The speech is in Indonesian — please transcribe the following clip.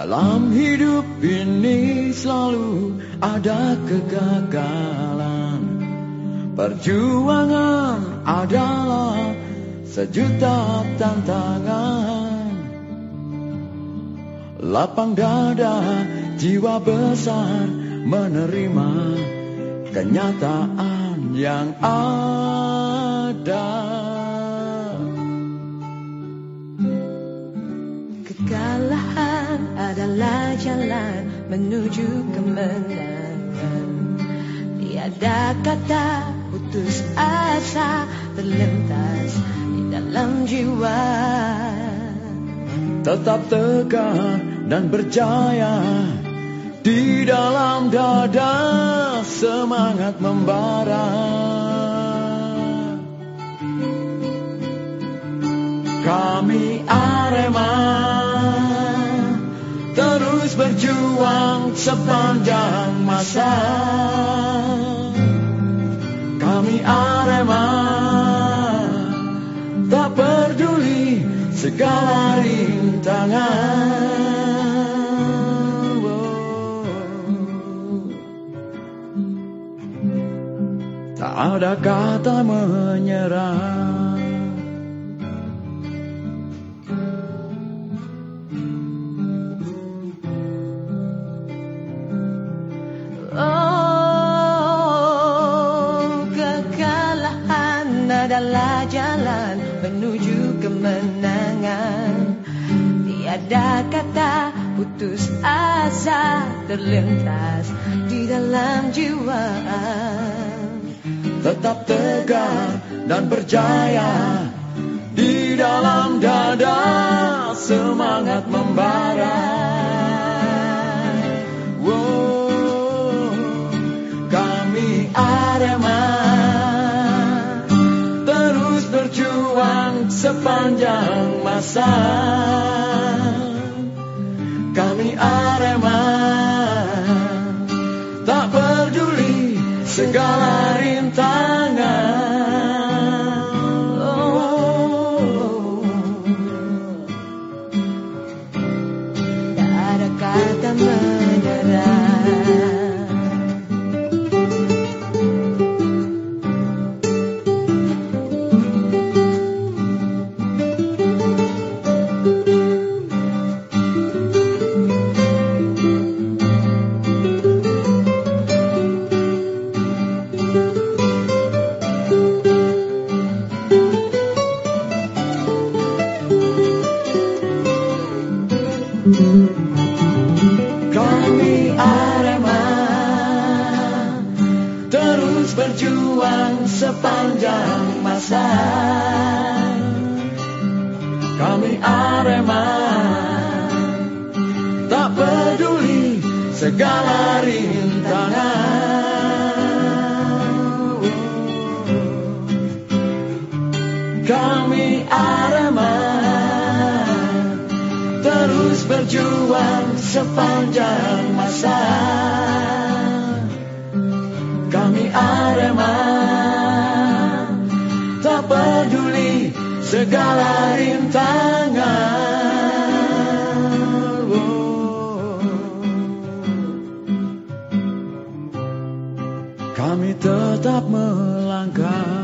Dalam hidup ini selalu ada kegagalan. Perjuangan adalah sejuta tantangan. Lapang dada jiwa besar menerima kenyataan yang ada adalah jalan menuju kemenangan. Tiada kata putus asa terlintas di dalam jiwa. Tetap tegar dan berjaya Di dalam dada semangat membara. Kami Arema berjuang sepanjang masa. Kami Arema Tak peduli segala rintangan. Tak ada kata menyerah jalan menuju kemenangan. Tiada kata putus asa terlintas di dalam jiwa. Tetap tegar dan berjaya Di dalam dada semangat membara sepanjang masa. Kami Arema Tak peduli segala rintangan. Oh, tak ada kata Arema. Terus berjuang sepanjang masa. Kami Arema. Tak peduli segala rintangan Terus berjuang sepanjang masa Kami Arema Tak peduli segala rintangan. Kami tetap melangkah